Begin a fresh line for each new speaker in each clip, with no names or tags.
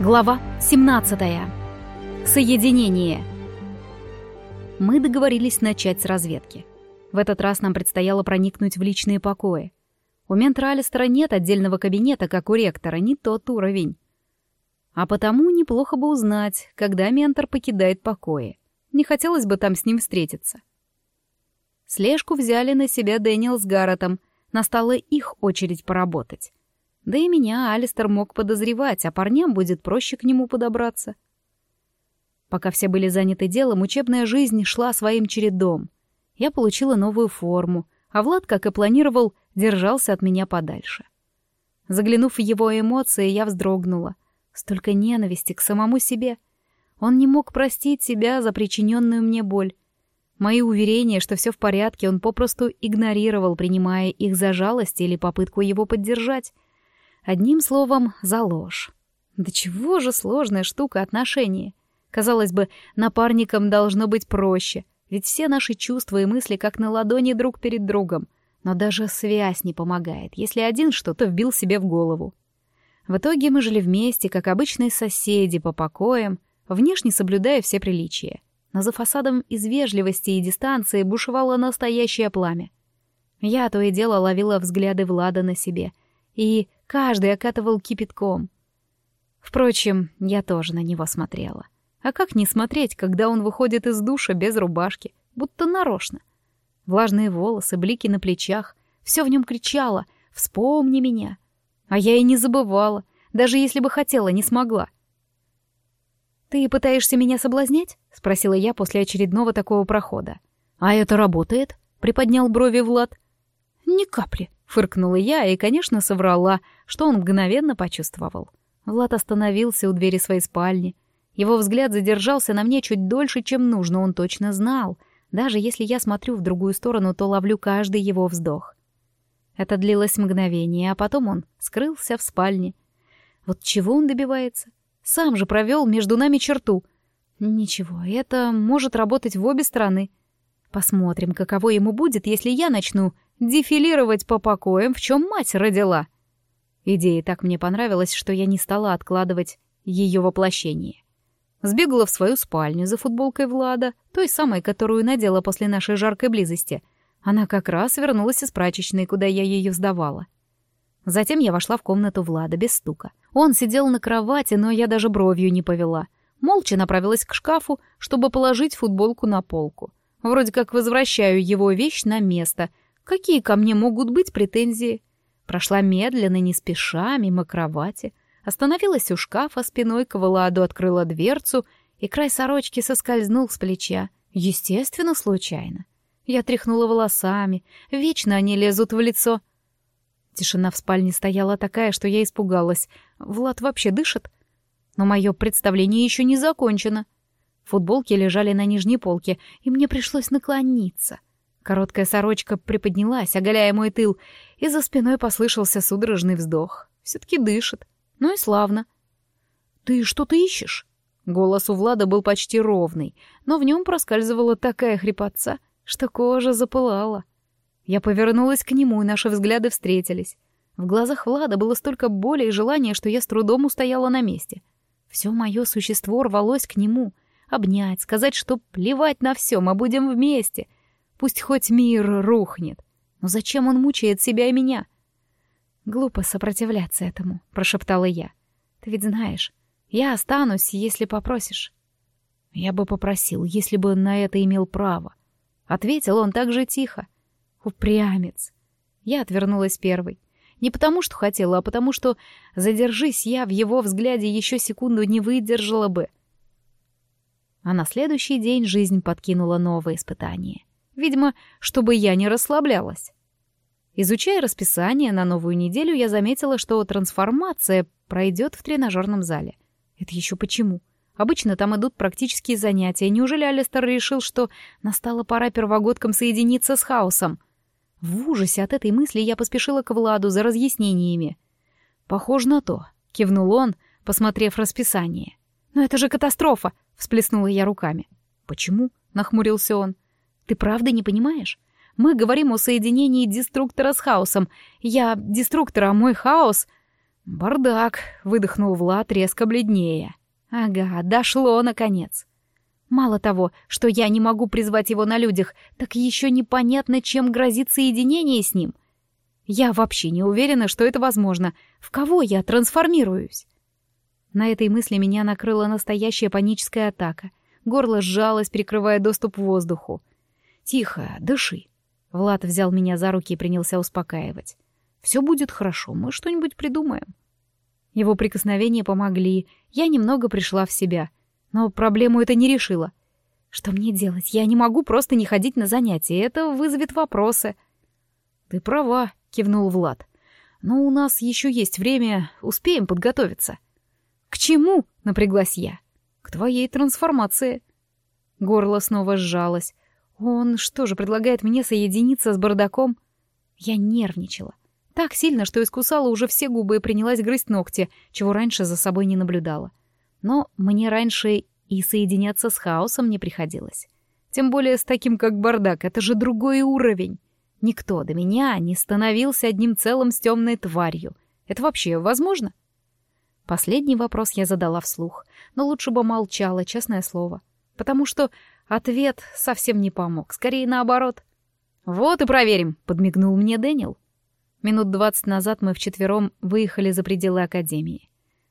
Глава 17. Соединение. Мы договорились начать с разведки. В этот раз нам предстояло проникнуть в личные покои. У ментра Алистера нет отдельного кабинета, как у ректора, не тот уровень. А потому неплохо бы узнать, когда ментор покидает покои. Не хотелось бы там с ним встретиться. Слежку взяли на себя Дэниел с Гарретом. Настала их очередь поработать. Да и меня Алистер мог подозревать, а парням будет проще к нему подобраться. Пока все были заняты делом, учебная жизнь шла своим чередом. Я получила новую форму, а Влад, как и планировал, держался от меня подальше. Заглянув в его эмоции, я вздрогнула. Столько ненависти к самому себе. Он не мог простить себя за причиненную мне боль. Мои уверения, что все в порядке, он попросту игнорировал, принимая их за жалость или попытку его поддержать — Одним словом, за ложь. Да чего же сложная штука отношения. Казалось бы, напарникам должно быть проще, ведь все наши чувства и мысли как на ладони друг перед другом. Но даже связь не помогает, если один что-то вбил себе в голову. В итоге мы жили вместе, как обычные соседи по покоям, внешне соблюдая все приличия. Но за фасадом из вежливости и дистанции бушевало настоящее пламя. Я то и дело ловила взгляды Влада на себе — и каждый окатывал кипятком. Впрочем, я тоже на него смотрела. А как не смотреть, когда он выходит из душа без рубашки, будто нарочно? Влажные волосы, блики на плечах, все в нем кричало «Вспомни меня!» А я и не забывала, даже если бы хотела, не смогла. «Ты пытаешься меня соблазнять?» — спросила я после очередного такого прохода. «А это работает?» — приподнял брови Влад. «Ни капли», Фыркнула я и, конечно, соврала, что он мгновенно почувствовал. Влад остановился у двери своей спальни. Его взгляд задержался на мне чуть дольше, чем нужно, он точно знал. Даже если я смотрю в другую сторону, то ловлю каждый его вздох. Это длилось мгновение, а потом он скрылся в спальне. Вот чего он добивается? Сам же провел между нами черту. Ничего, это может работать в обе стороны. Посмотрим, каково ему будет, если я начну дефилировать по покоям, в чем мать родила. Идея так мне понравилась, что я не стала откладывать ее воплощение. Сбегала в свою спальню за футболкой Влада, той самой, которую надела после нашей жаркой близости. Она как раз вернулась из прачечной, куда я ее сдавала. Затем я вошла в комнату Влада без стука. Он сидел на кровати, но я даже бровью не повела. Молча направилась к шкафу, чтобы положить футболку на полку. Вроде как возвращаю его вещь на место — Какие ко мне могут быть претензии? Прошла медленно, не спеша, мимо кровати, остановилась у шкафа, спиной к Владу открыла дверцу, и край сорочки соскользнул с плеча. Естественно, случайно. Я тряхнула волосами, вечно они лезут в лицо. Тишина в спальне стояла такая, что я испугалась. Влад вообще дышит? Но мое представление еще не закончено. Футболки лежали на нижней полке, и мне пришлось наклониться — Короткая сорочка приподнялась, оголяя мой тыл, и за спиной послышался судорожный вздох. Все-таки дышит. Ну и славно. «Ты что-то ищешь?» Голос у Влада был почти ровный, но в нем проскальзывала такая хрипотца, что кожа запылала. Я повернулась к нему, и наши взгляды встретились. В глазах Влада было столько боли и желания, что я с трудом устояла на месте. Все мое существо рвалось к нему. Обнять, сказать, что плевать на все, мы будем вместе — Пусть хоть мир рухнет. Но зачем он мучает себя и меня? Глупо сопротивляться этому, прошептала я. Ты ведь знаешь, я останусь, если попросишь. Я бы попросил, если бы на это имел право. Ответил он так же тихо. Упрямец. Я отвернулась первой. Не потому, что хотела, а потому, что, задержись я в его взгляде еще секунду, не выдержала бы. А на следующий день жизнь подкинула новое испытание. Видимо, чтобы я не расслаблялась. Изучая расписание на новую неделю, я заметила, что трансформация пройдет в тренажерном зале. Это еще почему? Обычно там идут практические занятия. Неужели Алистер решил, что настала пора первогодкам соединиться с хаосом? В ужасе от этой мысли я поспешила к Владу за разъяснениями. «Похоже на то», — кивнул он, посмотрев расписание. «Но это же катастрофа!» — всплеснула я руками. «Почему?» — нахмурился он. Ты правда не понимаешь? Мы говорим о соединении деструктора с хаосом. Я деструктор, а мой хаос... «Бардак», — выдохнул Влад резко бледнее. «Ага, дошло, наконец». Мало того, что я не могу призвать его на людях, так еще непонятно, чем грозит соединение с ним. Я вообще не уверена, что это возможно. В кого я трансформируюсь? На этой мысли меня накрыла настоящая паническая атака. Горло сжалось, перекрывая доступ к воздуху. «Тихо, дыши». Влад взял меня за руки и принялся успокаивать. «Все будет хорошо, мы что-нибудь придумаем». Его прикосновения помогли, я немного пришла в себя — но проблему это не решило. Что мне делать? Я не могу просто не ходить на занятия, это вызовет вопросы. Ты права, кивнул Влад. Но у нас еще есть время, успеем подготовиться. К чему? напряглась я. К твоей трансформации. Горло снова сжалось. Он что же предлагает мне соединиться с бардаком? Я нервничала. Так сильно, что искусала уже все губы и принялась грызть ногти, чего раньше за собой не наблюдала. Но мне раньше и соединяться с хаосом не приходилось. Тем более с таким, как бардак, это же другой уровень. Никто до меня не становился одним целым с темной тварью. Это вообще возможно? Последний вопрос я задала вслух, но лучше бы молчала, честное слово. Потому что ответ совсем не помог, скорее наоборот. «Вот и проверим», — подмигнул мне Дэниел. Минут двадцать назад мы вчетвером выехали за пределы Академии.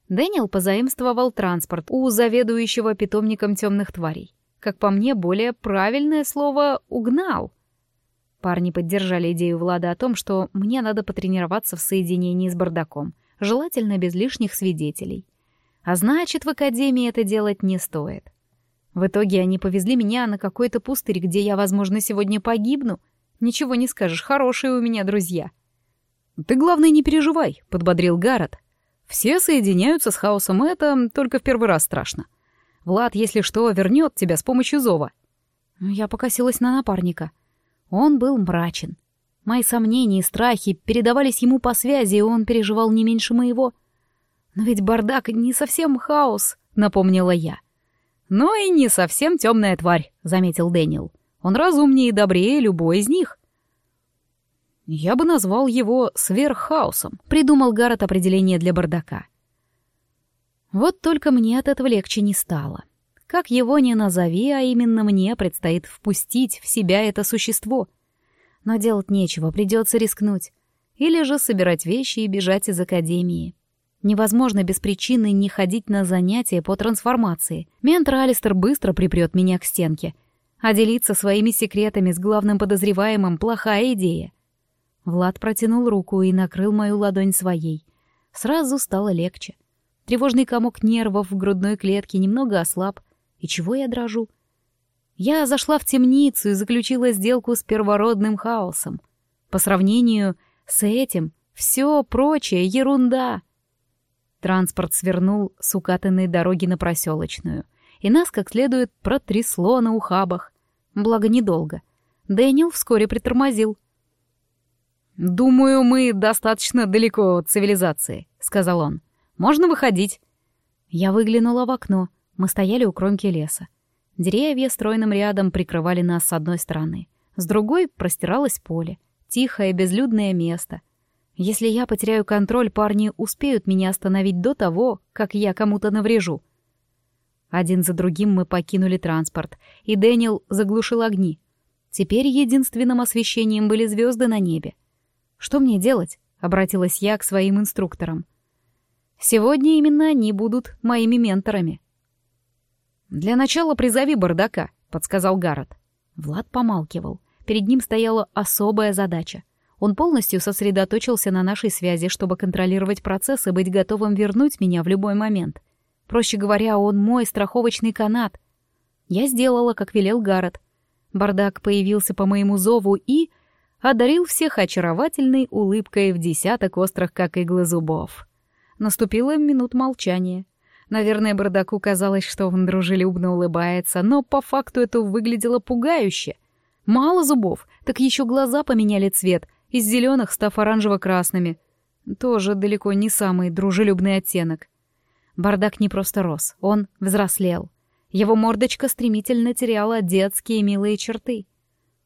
Дэниел позаимствовал транспорт у заведующего питомником темных тварей. Как по мне, более правильное слово «угнал». Парни поддержали идею Влада о том, что мне надо потренироваться в соединении с бардаком, желательно без лишних свидетелей. А значит, в академии это делать не стоит. В итоге они повезли меня на какой-то пустырь, где я, возможно, сегодня погибну. Ничего не скажешь, хорошие у меня друзья. «Ты, главное, не переживай», — подбодрил Гаррет. Все соединяются с хаосом, это только в первый раз страшно. Влад, если что, вернет тебя с помощью зова. Я покосилась на напарника. Он был мрачен. Мои сомнения и страхи передавались ему по связи, и он переживал не меньше моего. Но ведь бардак не совсем хаос, напомнила я. Но и не совсем темная тварь, заметил Дэниел. Он разумнее и добрее любой из них. Я бы назвал его сверххаосом, придумал Гаррет определение для бардака. Вот только мне от этого легче не стало. Как его ни назови, а именно мне предстоит впустить в себя это существо. Но делать нечего, придется рискнуть. Или же собирать вещи и бежать из академии. Невозможно без причины не ходить на занятия по трансформации. Ментр Алистер быстро припрет меня к стенке. А делиться своими секретами с главным подозреваемым — плохая идея. Влад протянул руку и накрыл мою ладонь своей. Сразу стало легче. Тревожный комок нервов в грудной клетке немного ослаб. И чего я дрожу? Я зашла в темницу и заключила сделку с первородным хаосом. По сравнению с этим все прочее ерунда. Транспорт свернул с укатанной дороги на проселочную, и нас как следует протрясло на ухабах. Благо недолго. Дэниел вскоре притормозил — «Думаю, мы достаточно далеко от цивилизации», — сказал он. «Можно выходить». Я выглянула в окно. Мы стояли у кромки леса. Деревья стройным рядом прикрывали нас с одной стороны. С другой простиралось поле. Тихое, безлюдное место. Если я потеряю контроль, парни успеют меня остановить до того, как я кому-то наврежу. Один за другим мы покинули транспорт, и Дэниел заглушил огни. Теперь единственным освещением были звезды на небе. «Что мне делать?» — обратилась я к своим инструкторам. «Сегодня именно они будут моими менторами». «Для начала призови бардака», — подсказал Гаррет. Влад помалкивал. Перед ним стояла особая задача. Он полностью сосредоточился на нашей связи, чтобы контролировать процесс и быть готовым вернуть меня в любой момент. Проще говоря, он мой страховочный канат. Я сделала, как велел Гаррет. Бардак появился по моему зову и одарил всех очаровательной улыбкой в десяток острых, как иглы зубов. Наступила минут молчания. Наверное, бардаку казалось, что он дружелюбно улыбается, но по факту это выглядело пугающе. Мало зубов, так еще глаза поменяли цвет, из зеленых став оранжево-красными. Тоже далеко не самый дружелюбный оттенок. Бардак не просто рос, он взрослел. Его мордочка стремительно теряла детские милые черты —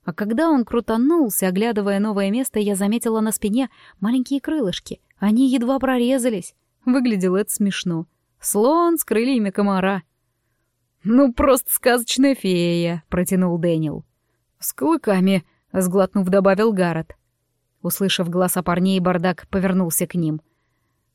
а когда он крутанулся, оглядывая новое место, я заметила на спине маленькие крылышки. Они едва прорезались. Выглядело это смешно. Слон с крыльями комара. «Ну, просто сказочная фея», — протянул Дэниел. «С клыками», — сглотнув, добавил Гаррет. Услышав голоса парней, бардак повернулся к ним.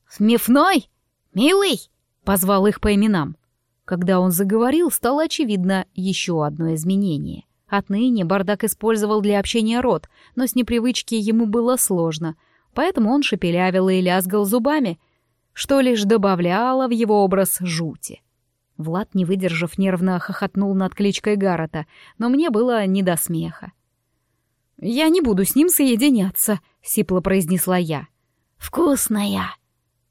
«Смешной? Милый!» — позвал их по именам. Когда он заговорил, стало очевидно еще одно изменение. Отныне бардак использовал для общения рот, но с непривычки ему было сложно, поэтому он шепелявил и лязгал зубами, что лишь добавляло в его образ жути. Влад, не выдержав, нервно хохотнул над кличкой Гаррета, но мне было не до смеха. «Я не буду с ним соединяться», — сипло произнесла я. «Вкусная!»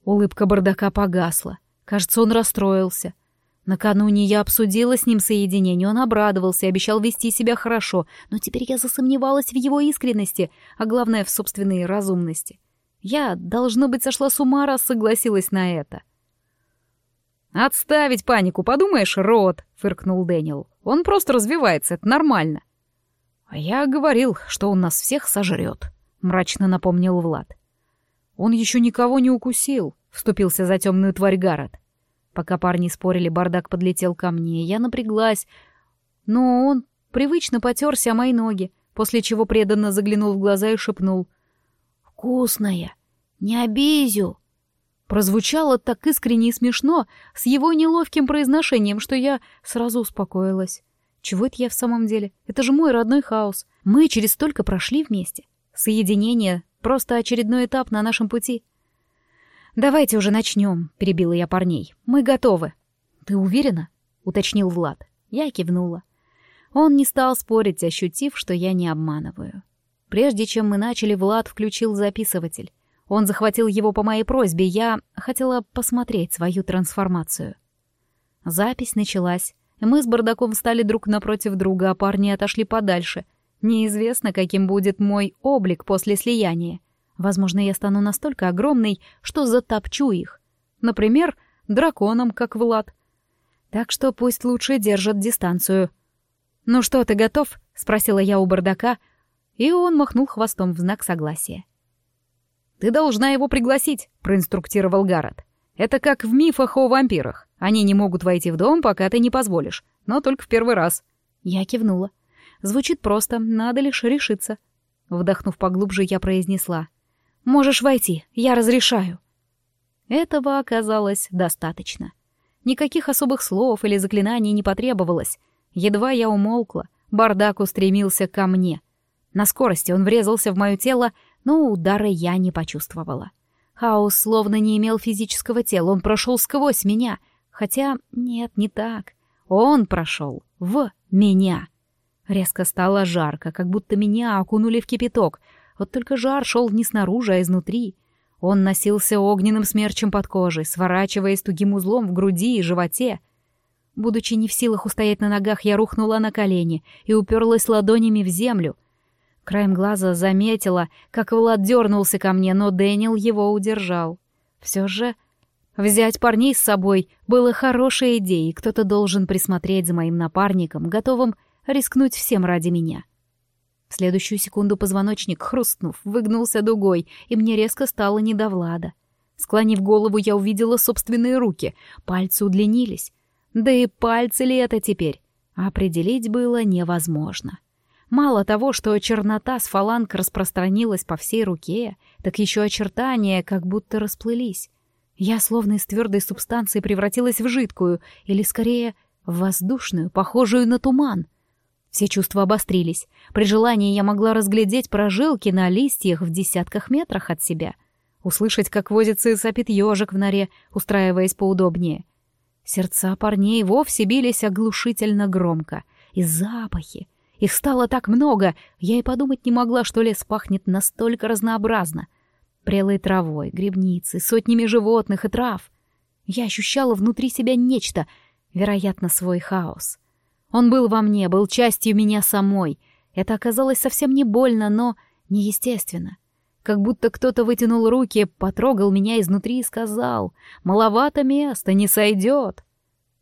Улыбка бардака погасла. Кажется, он расстроился. Накануне я обсудила с ним соединение, он обрадовался и обещал вести себя хорошо, но теперь я засомневалась в его искренности, а главное, в собственной разумности. Я, должно быть, сошла с ума, раз согласилась на это. «Отставить панику, подумаешь, рот!» — фыркнул Дэниел. «Он просто развивается, это нормально». «А я говорил, что он нас всех сожрет», — мрачно напомнил Влад. «Он еще никого не укусил», — вступился за темную тварь Гаррет. Пока парни спорили, бардак подлетел ко мне, я напряглась. Но он привычно потерся о мои ноги, после чего преданно заглянул в глаза и шепнул. «Вкусная! Не обизю!» Прозвучало так искренне и смешно, с его неловким произношением, что я сразу успокоилась. Чего это я в самом деле? Это же мой родной хаос. Мы через столько прошли вместе. Соединение — просто очередной этап на нашем пути. «Давайте уже начнем», — перебила я парней. «Мы готовы». «Ты уверена?» — уточнил Влад. Я кивнула. Он не стал спорить, ощутив, что я не обманываю. Прежде чем мы начали, Влад включил записыватель. Он захватил его по моей просьбе, я хотела посмотреть свою трансформацию. Запись началась. Мы с бардаком стали друг напротив друга, а парни отошли подальше. Неизвестно, каким будет мой облик после слияния. Возможно, я стану настолько огромной, что затопчу их. Например, драконом, как Влад. Так что пусть лучше держат дистанцию. «Ну что, ты готов?» — спросила я у бардака, и он махнул хвостом в знак согласия. «Ты должна его пригласить», — проинструктировал Гаррет. «Это как в мифах о вампирах. Они не могут войти в дом, пока ты не позволишь, но только в первый раз». Я кивнула. Звучит просто, надо лишь решиться. Вдохнув поглубже, я произнесла. «Можешь войти, я разрешаю». Этого оказалось достаточно. Никаких особых слов или заклинаний не потребовалось. Едва я умолкла, бардак устремился ко мне. На скорости он врезался в мое тело, но удара я не почувствовала. Хаос словно не имел физического тела, он прошел сквозь меня. Хотя нет, не так. Он прошел в меня. Резко стало жарко, как будто меня окунули в кипяток. Вот только жар шел не снаружи, а изнутри. Он носился огненным смерчем под кожей, сворачиваясь тугим узлом в груди и животе. Будучи не в силах устоять на ногах, я рухнула на колени и уперлась ладонями в землю — Краем глаза заметила, как Влад дернулся ко мне, но Дэниел его удержал. Все же взять парней с собой было хорошей идеей, кто-то должен присмотреть за моим напарником, готовым рискнуть всем ради меня. В следующую секунду позвоночник, хрустнув, выгнулся дугой, и мне резко стало не до Влада. Склонив голову, я увидела собственные руки, пальцы удлинились. Да и пальцы ли это теперь? Определить было невозможно. Мало того, что чернота с фаланг распространилась по всей руке, так еще очертания как будто расплылись. Я словно из твердой субстанции превратилась в жидкую, или скорее в воздушную, похожую на туман. Все чувства обострились. При желании я могла разглядеть прожилки на листьях в десятках метрах от себя. Услышать, как возится и сопит ежик в норе, устраиваясь поудобнее. Сердца парней вовсе бились оглушительно громко. И запахи, их стало так много, я и подумать не могла, что лес пахнет настолько разнообразно. Прелой травой, грибницей, сотнями животных и трав. Я ощущала внутри себя нечто, вероятно, свой хаос. Он был во мне, был частью меня самой. Это оказалось совсем не больно, но неестественно. Как будто кто-то вытянул руки, потрогал меня изнутри и сказал «Маловато места, не сойдет».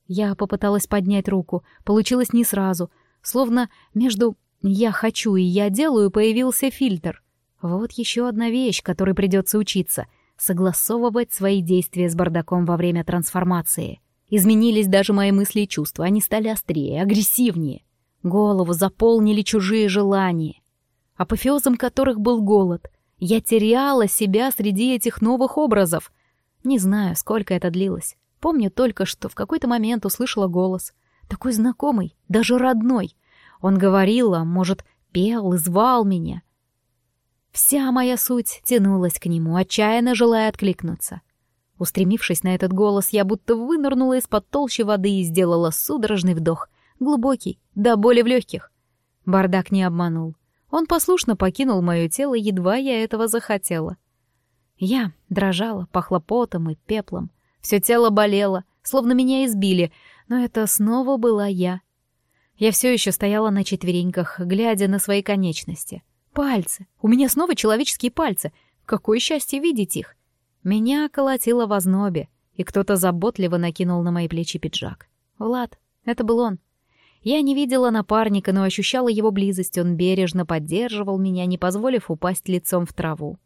Я попыталась поднять руку, получилось не сразу — Словно между «я хочу» и «я делаю» появился фильтр. Вот еще одна вещь, которой придется учиться. согласовывать свои действия с бардаком во время трансформации. Изменились даже мои мысли и чувства, они стали острее, агрессивнее. Голову заполнили чужие желания, апофеозом которых был голод. Я теряла себя среди этих новых образов. Не знаю, сколько это длилось. Помню только, что в какой-то момент услышала голос. Такой знакомый, даже родной. Он говорил, а может, пел и звал меня. Вся моя суть тянулась к нему, отчаянно желая откликнуться. Устремившись на этот голос, я будто вынырнула из-под толщи воды и сделала судорожный вдох, глубокий, до боли в легких. Бардак не обманул. Он послушно покинул мое тело, едва я этого захотела. Я дрожала, пахла потом и пеплом. Все тело болело, словно меня избили, но это снова была я. Я все еще стояла на четвереньках, глядя на свои конечности. Пальцы! У меня снова человеческие пальцы! Какое счастье видеть их! Меня колотило в ознобе, и кто-то заботливо накинул на мои плечи пиджак. Влад, это был он. Я не видела напарника, но ощущала его близость, он бережно поддерживал меня, не позволив упасть лицом в траву.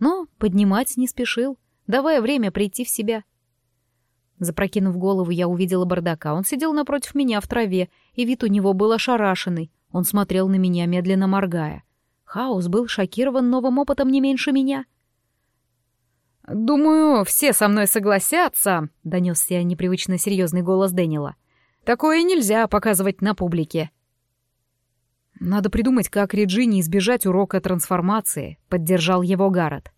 Но поднимать не спешил, давая время прийти в себя — Запрокинув голову, я увидела бардака. Он сидел напротив меня в траве, и вид у него был ошарашенный. Он смотрел на меня, медленно моргая. Хаос был шокирован новым опытом не меньше меня.
«Думаю, все со мной согласятся», — донесся непривычно серьезный голос Дэниела. «Такое нельзя показывать на публике». «Надо придумать, как Реджине избежать урока трансформации», — поддержал его Гаррет.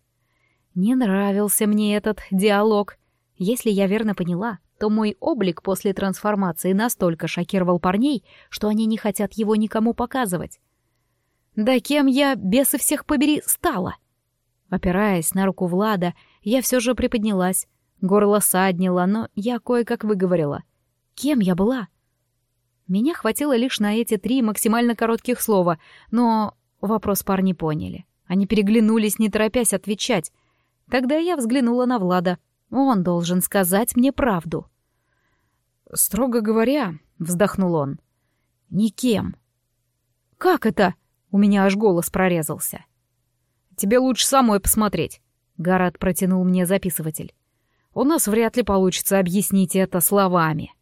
Не нравился мне этот диалог — если я верно поняла, то мой облик после трансформации настолько шокировал парней, что они не хотят его никому показывать. Да кем я, бесы всех побери, стала? Опираясь на руку Влада, я все же приподнялась. Горло саднило, но я кое-как выговорила. Кем я была? Меня хватило лишь на эти три максимально коротких слова, но вопрос парни поняли. Они переглянулись, не торопясь отвечать. Тогда я взглянула на Влада — он должен сказать мне правду.
«Строго говоря», — вздохнул он, — «никем».
«Как это?» — у меня аж голос прорезался.
«Тебе лучше самой посмотреть», —
Гарат протянул мне записыватель.
«У нас вряд ли получится объяснить это словами».